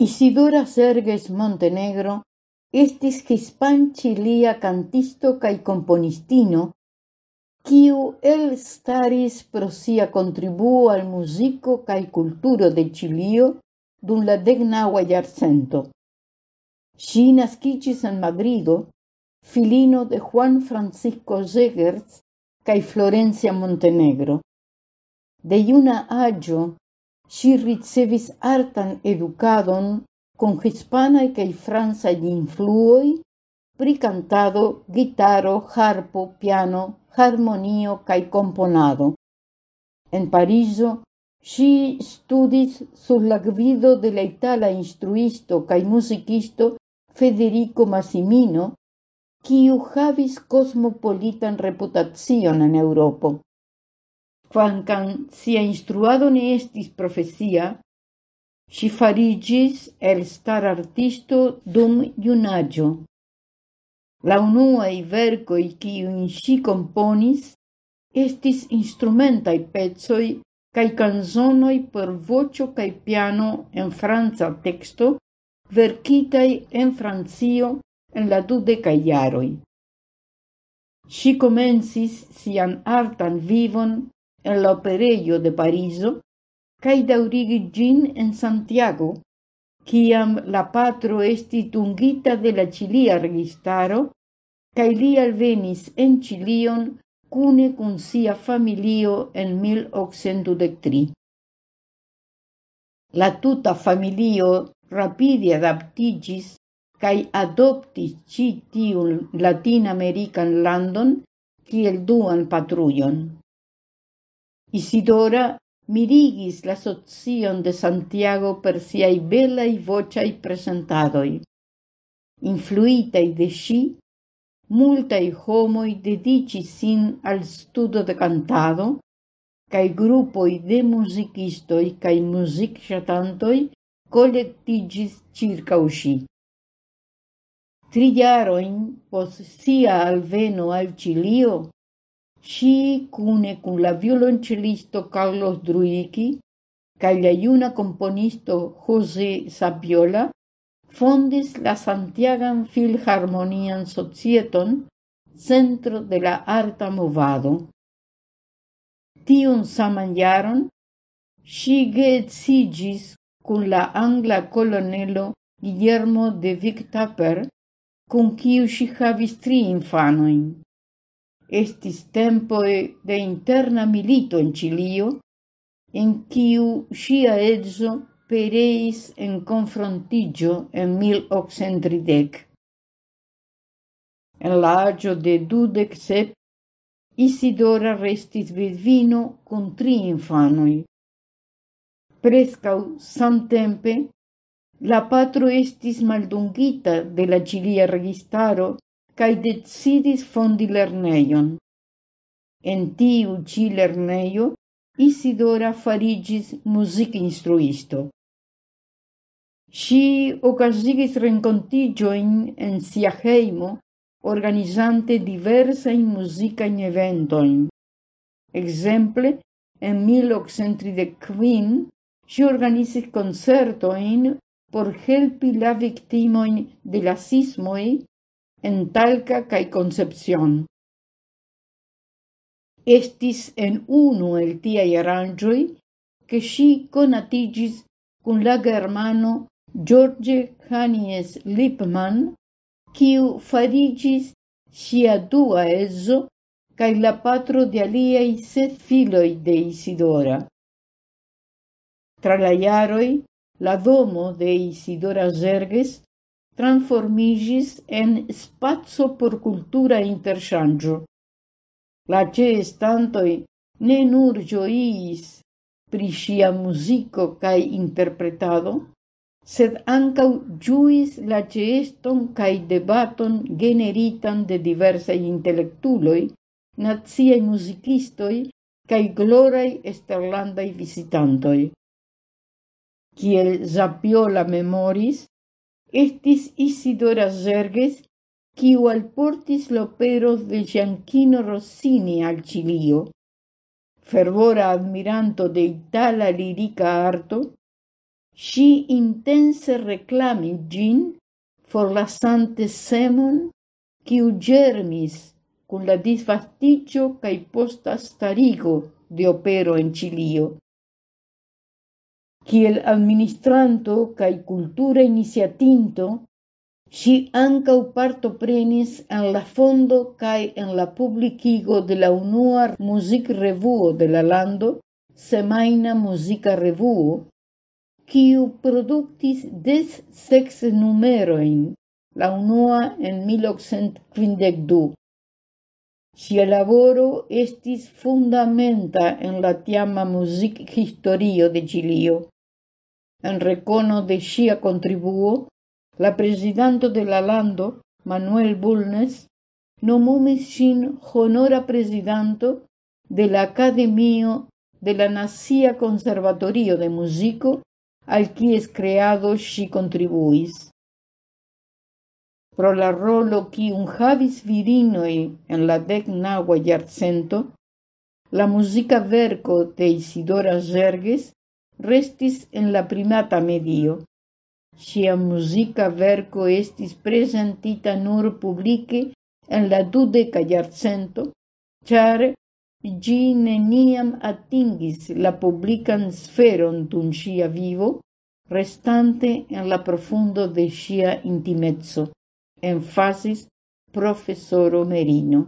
Isidora Serges Montenegro estis hispan-chilia cantisto kaj komponistino, kiu elstaris pro sia kontribuo al muziko kaj kulturo de Ĉilio dum la deknaŭa jarcento. Ŝi naskiĝis en Madrido, filino de Juan Francisco Zegers kaj Florencia Montenegro. De juna aĝo Ŝi ricevis artan edukadon kun hispanaj kaj francaj influoj pri kantado, gitaro, harpo, piano, harmonio kaj komponado. En Parizo ŝi studis sur la gvido de la itala instruisto kaj muzikisto Federico Massimino, kiu havis kosmopolitan reputacion en Eŭropo. quancam sia instruado ne estis profesia, si farigis el star artisto dum junaggio. La unuae vercoi cium si componis estis instrumentai pezoi cae canzonoi per vocio cae piano en franza texto vercitai en Francio en la dudeca iaroi. Si comensis sian artan vivon en la operejo de Parizo cae daurigi gin en Santiago, ciam la patro esti tungita de la Chilia registaro cae li alvenis en Ĉilion cune con sia familio en 1833. La tuta familio rapide adaptigis cae adoptis ci tiun latinamerican landon kiel duan patrullon. Isidora mirigis la socion de Santiago per siai belai vociai presentadoi. Influitei de sci, multai homoi dediĉis sin al studo de cantado, cae gruppoi de musicistoi cae muzikŝatantoj kolektiĝis ĉirkaŭ ŝi. Tri jarojn pos sia alveno al Cilio, Si cune cun la violoncelisto Carlos Druicchi cae la iuna componisto José Sapiola fondis la Santiagan Filharmonian Societon, centro de la arta movado. Tiun saman jaron, sci geetsigis cun la angla colonelo Guillermo de Victaper, con quiu si havis tri infanoin estis tempoe de interna milito en Chilio, en quiu sia edzo pereis en confrontigio en 1830. En la agio de dudec sep, Isidora restis vidvino con tri infanoi. Prescau samtempe, la patro estis maldungita de la cilia registaro cae decidis fondi lerneion. En tiu ci lerneio Isidora farigis muzikinstruisto. Si ocasigis rencontigioin en sia heimo organizante musica muzikajn eventoin. Exemple, en 1835 si organizis concertoin por helpi la victimoin de la sismoi en Talca cae Concepción. Estis en unu el tiai aranjoi ke si conatigis cun la germano George Hanies Lippmann, quiu farigis sia dua edzo cae la patro de aliei set filoi de Isidora. Tra la iaroi, la domo de Isidora Zerges transformigis en spazio por cultura interchangio. La ĉeestantoj ne nur ĝojis pri sia muziko kaj interpretado, sed ankaŭ juis la ceston kaj debaton generitan de diversai intelektuloj, naciaj muzikistoj kaj glorai esterlandai visitantoi. Kiel Zapiola memoris, estis Isidora Zerges, quiu alportis l'operos de Gianchino Rossini al Cilio. Fervora admiranto de itala lirica arto, si intense reclami gin for la sante semon quiu germis cun la disfasticcio cae posta starigo de opero en Cilio. Kiel administranto kaj kultura iniciatinto, Si ancau partoprenis en la fondo cae en la publicigo de la unua music revuo de la lando, Semaina Musica Revuo, quiu productis des sex numeroin, la unua en 1852. Sia laboro estis fundamenta en la tiama music historio de Chilio. En recono de sia contribuo, la presidento de la lando, Manuel Bulnes, nomumis sin honora presidento de la Academio de la Nacia Conservatorio de Musico, al quies creado si contribuis pro la rolo un havis virinoi en la dec nagua iarcento, la musica verco de Isidora Zerges restis en la primata medio. Sia musica verco estis presentita nur publike en la dudeca iarcento, char gi neniam atingis la publican sferon dun sia vivo, restante en la profundo de sia intimezzo, enfasis professoro Merino.